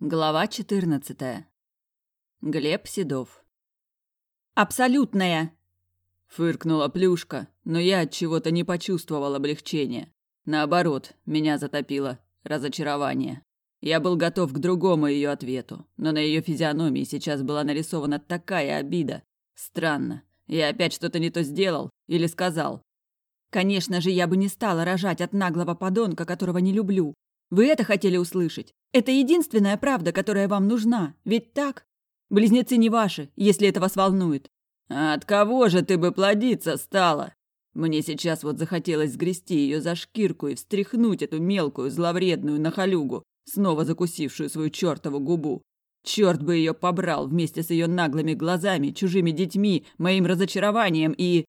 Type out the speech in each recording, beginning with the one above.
Глава 14. Глеб Седов. Абсолютная, фыркнула Плюшка, но я от чего-то не почувствовал облегчения. Наоборот, меня затопило разочарование. Я был готов к другому ее ответу, но на ее физиономии сейчас была нарисована такая обида. Странно. Я опять что-то не то сделал или сказал. Конечно же, я бы не стала рожать от наглого подонка, которого не люблю. Вы это хотели услышать? Это единственная правда, которая вам нужна, ведь так? Близнецы не ваши, если это вас волнует. А от кого же ты бы плодиться стала? Мне сейчас вот захотелось сгрести ее за шкирку и встряхнуть эту мелкую зловредную нахалюгу, снова закусившую свою чертову губу. Черт бы ее побрал вместе с ее наглыми глазами, чужими детьми, моим разочарованием и...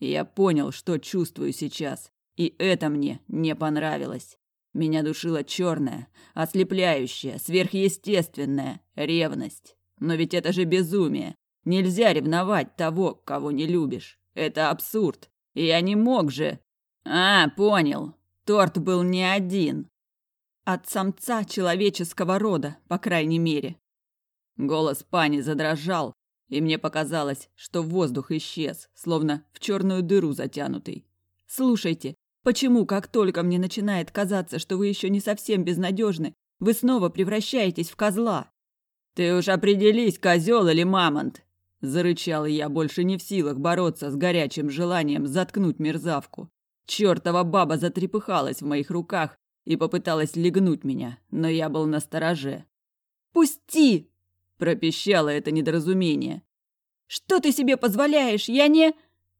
Я понял, что чувствую сейчас, и это мне не понравилось. Меня душила черная, ослепляющая, сверхъестественная ревность. Но ведь это же безумие. Нельзя ревновать того, кого не любишь. Это абсурд. И я не мог же. А, понял. Торт был не один. От самца человеческого рода, по крайней мере. Голос пани задрожал, и мне показалось, что воздух исчез, словно в черную дыру затянутый. Слушайте, Почему, как только мне начинает казаться, что вы еще не совсем безнадежны, вы снова превращаетесь в козла? Ты уж определись, козел или мамонт, зарычал я, больше не в силах бороться с горячим желанием заткнуть мерзавку. Чёртова баба затрепыхалась в моих руках и попыталась легнуть меня, но я был на стороже. «Пусти!» – пропищало это недоразумение. «Что ты себе позволяешь? Я не...»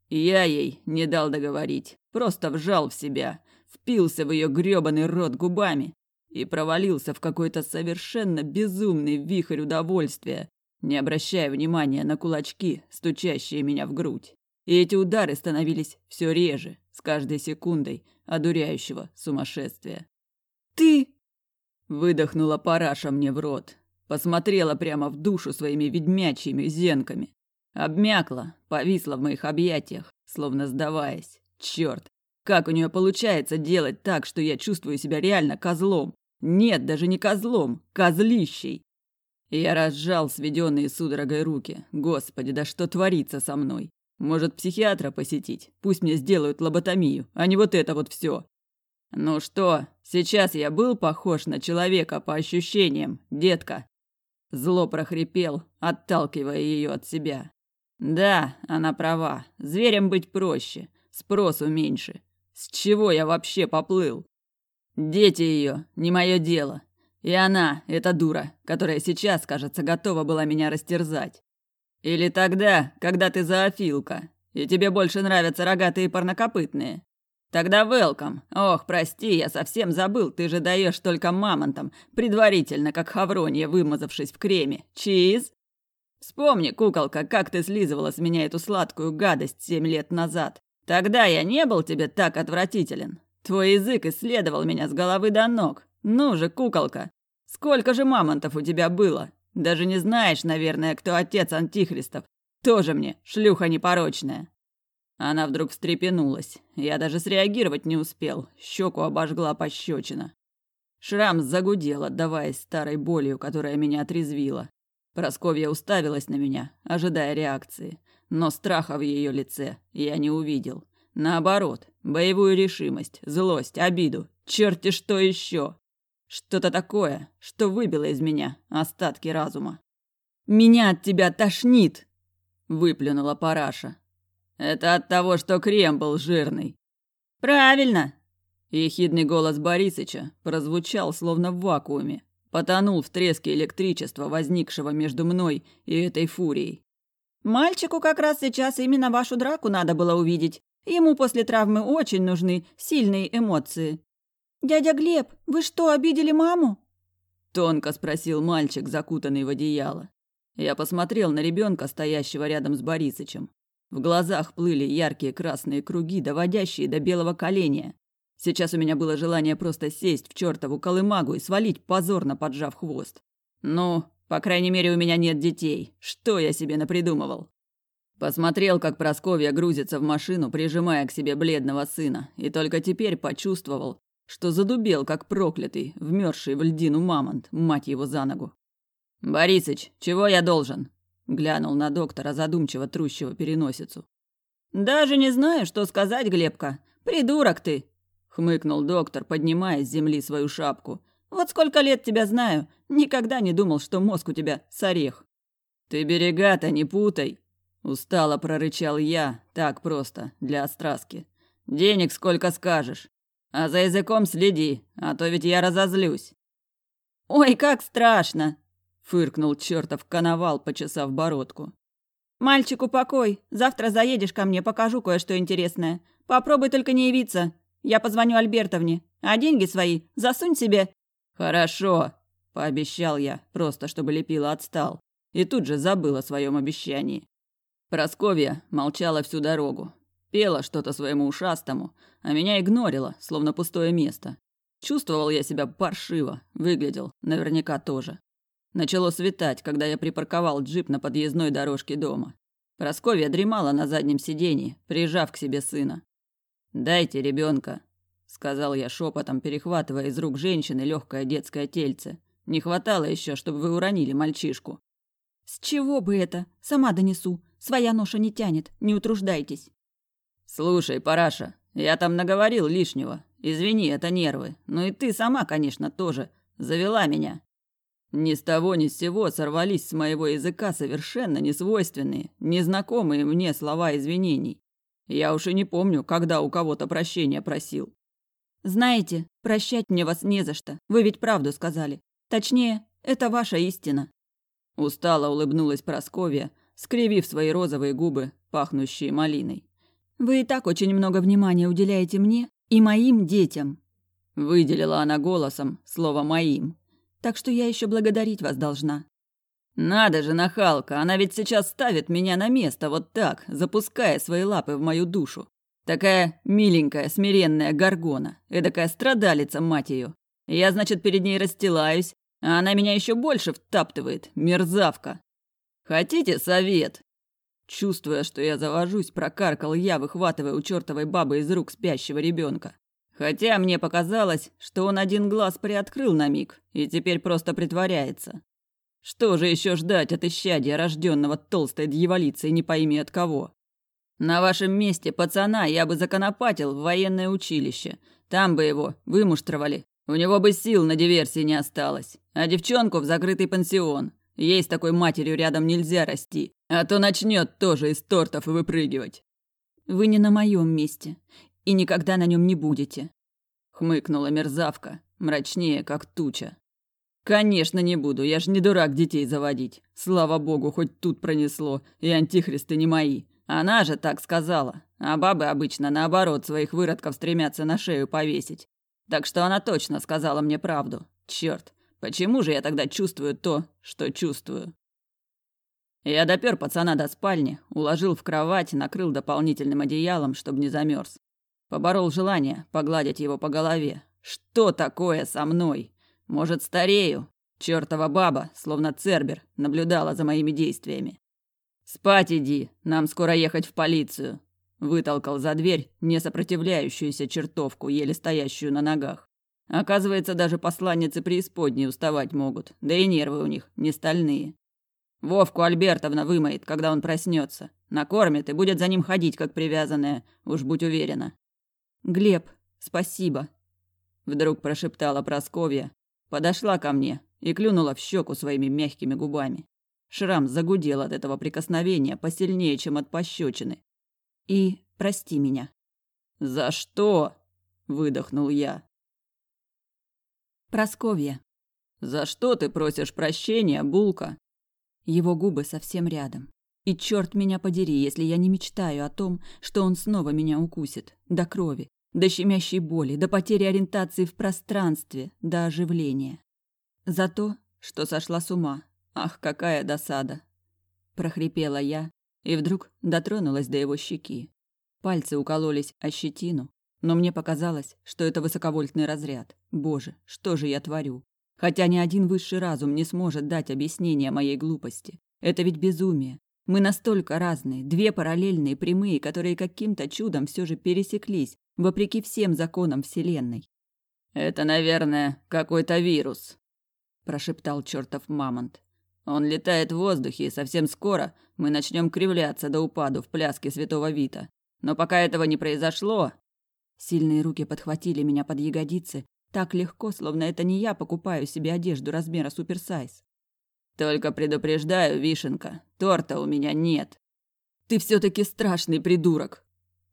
Я ей не дал договорить, просто вжал в себя, впился в ее грёбаный рот губами и провалился в какой-то совершенно безумный вихрь удовольствия, не обращая внимания на кулачки, стучащие меня в грудь. И эти удары становились все реже, с каждой секундой одуряющего сумасшествия. «Ты...» Выдохнула параша мне в рот, посмотрела прямо в душу своими ведьмячьими зенками, Обмякла, повисла в моих объятиях, словно сдаваясь. Черт, как у нее получается делать так, что я чувствую себя реально козлом? Нет, даже не козлом, козлищей. Я разжал сведенные судорогой руки. Господи, да что творится со мной? Может, психиатра посетить? Пусть мне сделают лоботомию, а не вот это вот все. Ну что, сейчас я был похож на человека по ощущениям, детка? Зло прохрипел, отталкивая ее от себя. Да, она права. Зверем быть проще, спросу меньше. С чего я вообще поплыл? Дети ее, не мое дело. И она, эта дура, которая сейчас, кажется, готова была меня растерзать. Или тогда, когда ты зоофилка, и тебе больше нравятся рогатые парнокопытные. Тогда велкам. Ох, прости, я совсем забыл, ты же даешь только мамонтам, предварительно, как хавронья, вымазавшись в креме. Чиз? Вспомни, куколка, как ты слизывала с меня эту сладкую гадость семь лет назад. Тогда я не был тебе так отвратителен. Твой язык исследовал меня с головы до ног. Ну же, куколка, сколько же мамонтов у тебя было? Даже не знаешь, наверное, кто отец антихристов. Тоже мне шлюха непорочная. Она вдруг встрепенулась. Я даже среагировать не успел. Щеку обожгла пощечина. Шрам загудел, отдаваясь старой болью, которая меня отрезвила. Просковья уставилась на меня, ожидая реакции, но страха в ее лице я не увидел. Наоборот, боевую решимость, злость, обиду, черти что еще. Что-то такое, что выбило из меня остатки разума. «Меня от тебя тошнит!» – выплюнула Параша. «Это от того, что крем был жирный». «Правильно!» Ехидный голос Борисыча прозвучал словно в вакууме, Потонул в треске электричества, возникшего между мной и этой фурией. «Мальчику как раз сейчас именно вашу драку надо было увидеть. Ему после травмы очень нужны сильные эмоции». «Дядя Глеб, вы что, обидели маму?» Тонко спросил мальчик, закутанный в одеяло. Я посмотрел на ребенка, стоящего рядом с Борисычем. В глазах плыли яркие красные круги, доводящие до белого коленя. Сейчас у меня было желание просто сесть в чертову колымагу и свалить, позорно поджав хвост. Ну, по крайней мере, у меня нет детей. Что я себе напридумывал? Посмотрел, как Просковья грузится в машину, прижимая к себе бледного сына, и только теперь почувствовал, что задубел, как проклятый, вмерзший в льдину мамонт, мать его за ногу. «Борисыч, чего я должен?» – глянул на доктора, задумчиво трущего переносицу. «Даже не знаю, что сказать, Глебка. Придурок ты!» – хмыкнул доктор, поднимая с земли свою шапку. «Вот сколько лет тебя знаю, никогда не думал, что мозг у тебя с орех». «Ты берега-то не путай!» – устало прорычал я, так просто, для остраски. «Денег сколько скажешь. А за языком следи, а то ведь я разозлюсь». «Ой, как страшно!» – фыркнул чертов коновал, почесав бородку. «Мальчик, упокой. Завтра заедешь ко мне, покажу кое-что интересное. Попробуй только не явиться. Я позвоню Альбертовне. А деньги свои засунь себе». «Хорошо», – пообещал я, просто чтобы Лепила отстал. И тут же забыл о своем обещании. Просковья молчала всю дорогу. Пела что-то своему ушастому, а меня игнорила, словно пустое место. Чувствовал я себя паршиво, выглядел наверняка тоже. Начало светать, когда я припарковал джип на подъездной дорожке дома. Просковья дремала на заднем сиденье, прижав к себе сына. «Дайте ребенка, сказал я шепотом, перехватывая из рук женщины легкое детское тельце. «Не хватало еще, чтобы вы уронили мальчишку». «С чего бы это? Сама донесу. Своя ноша не тянет, не утруждайтесь». «Слушай, Параша, я там наговорил лишнего. Извини, это нервы. Ну и ты сама, конечно, тоже. Завела меня. Ни с того ни с сего сорвались с моего языка совершенно несвойственные, незнакомые мне слова извинений. Я уж и не помню, когда у кого-то прощения просил. «Знаете, прощать мне вас не за что. Вы ведь правду сказали. Точнее, это ваша истина». Устало улыбнулась Просковья, скривив свои розовые губы, пахнущие малиной. «Вы и так очень много внимания уделяете мне и моим детям». Выделила она голосом слово «моим». Так что я еще благодарить вас должна». «Надо же, нахалка, она ведь сейчас ставит меня на место вот так, запуская свои лапы в мою душу. Такая миленькая, смиренная горгона, эдакая страдалица, мать ее. Я, значит, перед ней расстилаюсь, а она меня еще больше втаптывает, мерзавка. Хотите совет?» Чувствуя, что я завожусь, прокаркал я, выхватывая у чертовой бабы из рук спящего ребенка. Хотя мне показалось, что он один глаз приоткрыл на миг и теперь просто притворяется. Что же еще ждать от исчадия, рожденного толстой дьяволицей, не пойми от кого? На вашем месте пацана я бы законопатил в военное училище. Там бы его вымуштровали. У него бы сил на диверсии не осталось. А девчонку в закрытый пансион. Ей с такой матерью рядом нельзя расти. А то начнет тоже из тортов выпрыгивать. Вы не на моем месте и никогда на нем не будете. Хмыкнула мерзавка, мрачнее, как туча. Конечно, не буду, я ж не дурак детей заводить. Слава богу, хоть тут пронесло, и антихристы не мои. Она же так сказала. А бабы обычно наоборот своих выродков стремятся на шею повесить. Так что она точно сказала мне правду. Черт, почему же я тогда чувствую то, что чувствую? Я допер пацана до спальни, уложил в кровать, накрыл дополнительным одеялом, чтобы не замерз. Поборол желание погладить его по голове. Что такое со мной? Может, старею? Чёртова баба, словно цербер, наблюдала за моими действиями. «Спать иди, нам скоро ехать в полицию», – вытолкал за дверь несопротивляющуюся чертовку, еле стоящую на ногах. Оказывается, даже посланницы преисподней уставать могут, да и нервы у них не стальные. Вовку Альбертовна вымоет, когда он проснется, накормит и будет за ним ходить, как привязанная, уж будь уверена. «Глеб, спасибо!» Вдруг прошептала Просковья, подошла ко мне и клюнула в щеку своими мягкими губами. Шрам загудел от этого прикосновения посильнее, чем от пощечины. «И прости меня». «За что?» – выдохнул я. Просковья. «За что ты просишь прощения, Булка?» Его губы совсем рядом. И черт меня подери, если я не мечтаю о том, что он снова меня укусит. До крови, до щемящей боли, до потери ориентации в пространстве, до оживления. За то, что сошла с ума. Ах, какая досада. Прохрипела я и вдруг дотронулась до его щеки. Пальцы укололись о щетину, но мне показалось, что это высоковольтный разряд. Боже, что же я творю? Хотя ни один высший разум не сможет дать объяснение моей глупости. Это ведь безумие. Мы настолько разные, две параллельные прямые, которые каким-то чудом все же пересеклись, вопреки всем законам Вселенной. Это, наверное, какой-то вирус, прошептал чертов мамонт. Он летает в воздухе, и совсем скоро мы начнем кривляться до упаду в пляске святого Вита. Но пока этого не произошло... Сильные руки подхватили меня под ягодицы, так легко, словно это не я покупаю себе одежду размера суперсайз. Только предупреждаю, Вишенка, торта у меня нет. Ты все таки страшный придурок.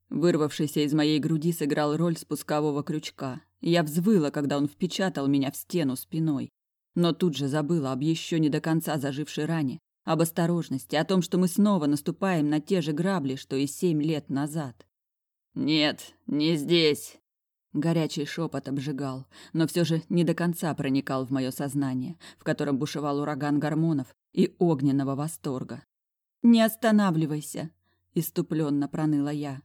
Вырвавшийся из моей груди сыграл роль спускового крючка. Я взвыла, когда он впечатал меня в стену спиной. Но тут же забыла об еще не до конца зажившей ране, об осторожности, о том, что мы снова наступаем на те же грабли, что и семь лет назад. «Нет, не здесь!» Горячий шепот обжигал, но все же не до конца проникал в мое сознание, в котором бушевал ураган гормонов и огненного восторга. «Не останавливайся!» – иступленно проныла я.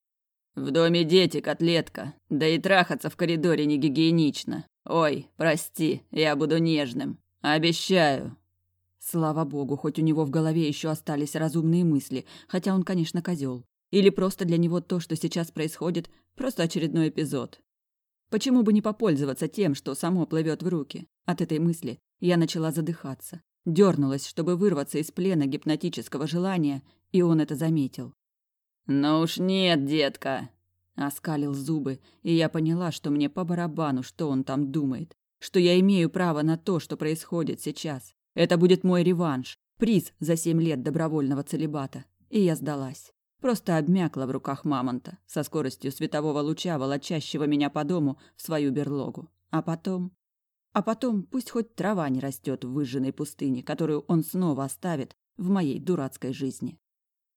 «В доме дети, котлетка, да и трахаться в коридоре не гигиенично. Ой, прости, я буду нежным. Обещаю!» Слава богу, хоть у него в голове еще остались разумные мысли, хотя он, конечно, козел. Или просто для него то, что сейчас происходит, просто очередной эпизод. Почему бы не попользоваться тем, что само плывет в руки? От этой мысли я начала задыхаться. Дернулась, чтобы вырваться из плена гипнотического желания, и он это заметил. «Ну уж нет, детка!» Оскалил зубы, и я поняла, что мне по барабану, что он там думает. Что я имею право на то, что происходит сейчас. Это будет мой реванш, приз за семь лет добровольного целебата. И я сдалась. Просто обмякла в руках мамонта, со скоростью светового луча, волочащего меня по дому в свою берлогу. А потом... А потом пусть хоть трава не растет в выжженной пустыне, которую он снова оставит в моей дурацкой жизни.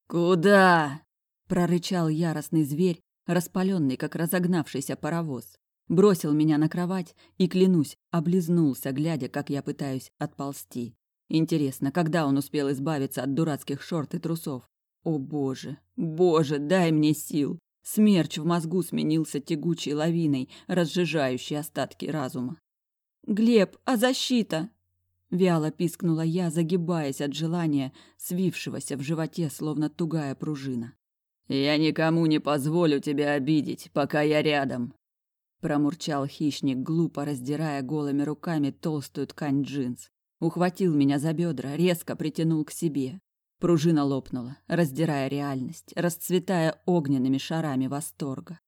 «Куда?» – прорычал яростный зверь, распаленный, как разогнавшийся паровоз бросил меня на кровать и, клянусь, облизнулся, глядя, как я пытаюсь отползти. Интересно, когда он успел избавиться от дурацких шорт и трусов? О боже, боже, дай мне сил! Смерч в мозгу сменился тягучей лавиной, разжижающей остатки разума. «Глеб, а защита?» Вяло пискнула я, загибаясь от желания, свившегося в животе, словно тугая пружина. «Я никому не позволю тебя обидеть, пока я рядом», Промурчал хищник, глупо раздирая голыми руками толстую ткань джинс. Ухватил меня за бедра, резко притянул к себе. Пружина лопнула, раздирая реальность, расцветая огненными шарами восторга.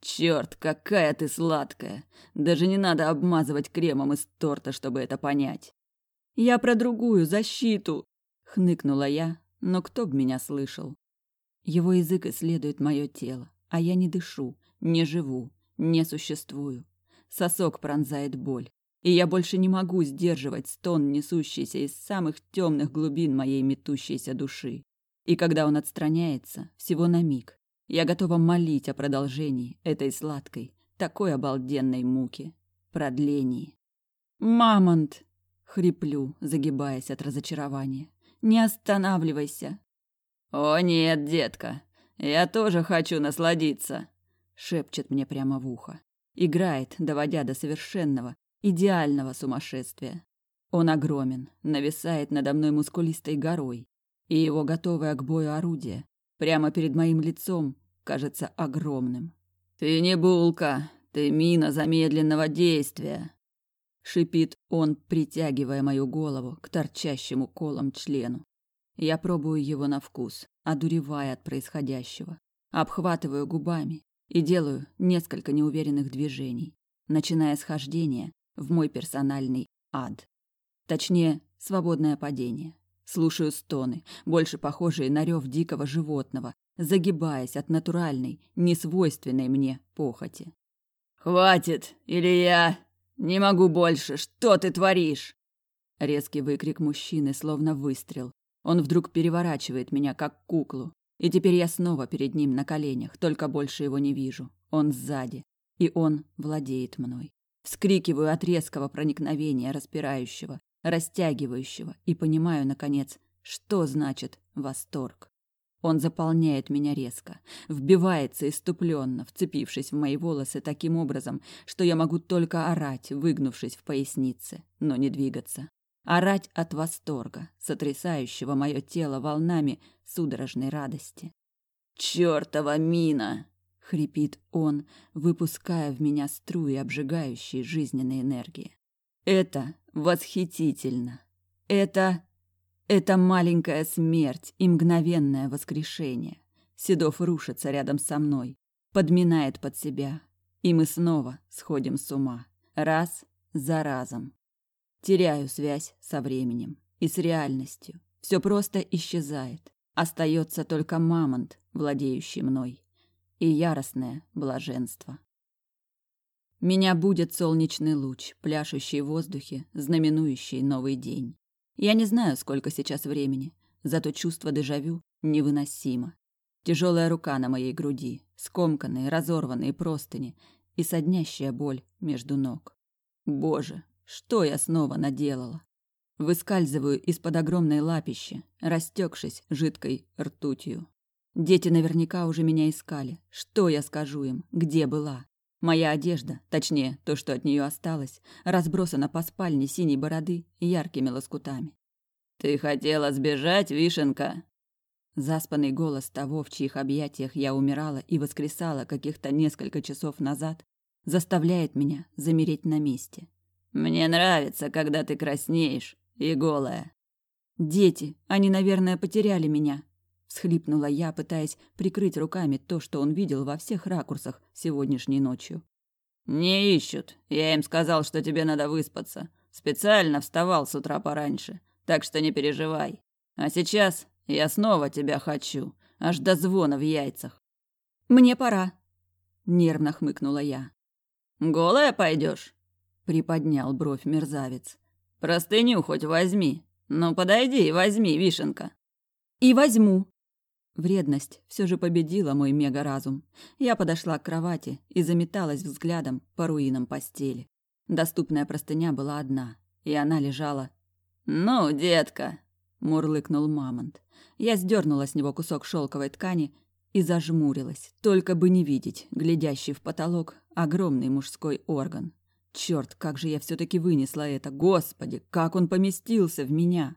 Черт, какая ты сладкая! Даже не надо обмазывать кремом из торта, чтобы это понять. Я про другую защиту, хныкнула я, но кто б меня слышал? Его язык исследует мое тело, а я не дышу, не живу, не существую. Сосок пронзает боль, и я больше не могу сдерживать стон, несущийся из самых темных глубин моей метущейся души. И когда он отстраняется, всего на миг, я готова молить о продолжении этой сладкой, такой обалденной муки, продлении. «Мамонт!» — хриплю, загибаясь от разочарования. «Не останавливайся!» «О нет, детка, я тоже хочу насладиться!» Шепчет мне прямо в ухо. Играет, доводя до совершенного, идеального сумасшествия. Он огромен, нависает надо мной мускулистой горой, и его готовое к бою орудие прямо перед моим лицом кажется огромным. «Ты не булка, ты мина замедленного действия!» Шипит он, притягивая мою голову к торчащему колом члену. Я пробую его на вкус, одуревая от происходящего. Обхватываю губами, и делаю несколько неуверенных движений, начиная схождение в мой персональный ад. Точнее, свободное падение. Слушаю стоны, больше похожие на рев дикого животного, загибаясь от натуральной, несвойственной мне похоти. «Хватит! Или я... Не могу больше! Что ты творишь?» Резкий выкрик мужчины, словно выстрел. Он вдруг переворачивает меня, как куклу, и теперь я снова перед ним на коленях, только больше его не вижу. Он сзади, и он владеет мной. Вскрикиваю от резкого проникновения, распирающего, растягивающего, и понимаю, наконец, что значит восторг. Он заполняет меня резко, вбивается иступленно, вцепившись в мои волосы таким образом, что я могу только орать, выгнувшись в пояснице, но не двигаться орать от восторга, сотрясающего мое тело волнами судорожной радости. «Чёртова мина!» — хрипит он, выпуская в меня струи обжигающей жизненной энергии. Это восхитительно. Это... Это маленькая смерть и мгновенное воскрешение. Седов рушится рядом со мной, подминает под себя, и мы снова сходим с ума. Раз за разом. Теряю связь со временем и с реальностью. Все просто исчезает. Остается только мамонт, владеющий мной, и яростное блаженство. Меня будет солнечный луч, пляшущий в воздухе, знаменующий новый день. Я не знаю, сколько сейчас времени, зато чувство дежавю невыносимо. Тяжелая рука на моей груди, скомканные, разорванные простыни и соднящая боль между ног. Боже, что я снова наделала? Выскальзываю из-под огромной лапищи, растекшись жидкой ртутью. Дети наверняка уже меня искали. Что я скажу им? Где была? Моя одежда, точнее, то, что от нее осталось, разбросана по спальне синей бороды яркими лоскутами. «Ты хотела сбежать, Вишенка?» Заспанный голос того, в чьих объятиях я умирала и воскресала каких-то несколько часов назад, заставляет меня замереть на месте. «Мне нравится, когда ты краснеешь и голая». «Дети, они, наверное, потеряли меня», – всхлипнула я, пытаясь прикрыть руками то, что он видел во всех ракурсах сегодняшней ночью. «Не ищут. Я им сказал, что тебе надо выспаться. Специально вставал с утра пораньше, так что не переживай. А сейчас я снова тебя хочу, аж до звона в яйцах». «Мне пора», – нервно хмыкнула я. «Голая пойдешь? Приподнял бровь мерзавец. «Простыню хоть возьми. Ну, подойди и возьми, вишенка». «И возьму». Вредность все же победила мой мегаразум. Я подошла к кровати и заметалась взглядом по руинам постели. Доступная простыня была одна, и она лежала. «Ну, детка!» – мурлыкнул мамонт. Я сдернула с него кусок шелковой ткани и зажмурилась, только бы не видеть, глядящий в потолок, огромный мужской орган. Черт, как же я все-таки вынесла это! Господи, как он поместился в меня!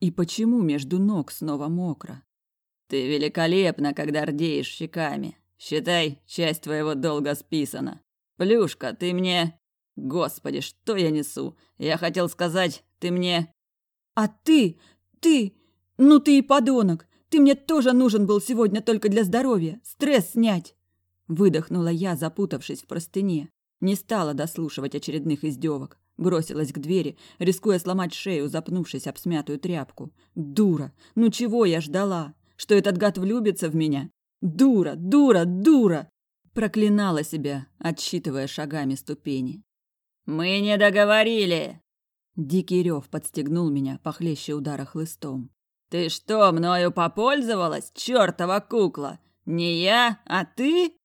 И почему между ног снова мокро? Ты великолепна, когда рдеешь щеками. Считай, часть твоего долга списана. Плюшка, ты мне... Господи, что я несу? Я хотел сказать, ты мне... А ты... ты... Ну ты и подонок! Ты мне тоже нужен был сегодня только для здоровья. Стресс снять. Выдохнула я, запутавшись в простыне. Не стала дослушивать очередных издевок. Бросилась к двери, рискуя сломать шею, запнувшись об смятую тряпку. Дура! Ну чего я ждала? Что этот гад влюбится в меня? Дура! Дура! Дура! Проклинала себя, отсчитывая шагами ступени. «Мы не договорили!» Дикий рев подстегнул меня похлеще удара хлыстом. «Ты что, мною попользовалась, чертова кукла? Не я, а ты?»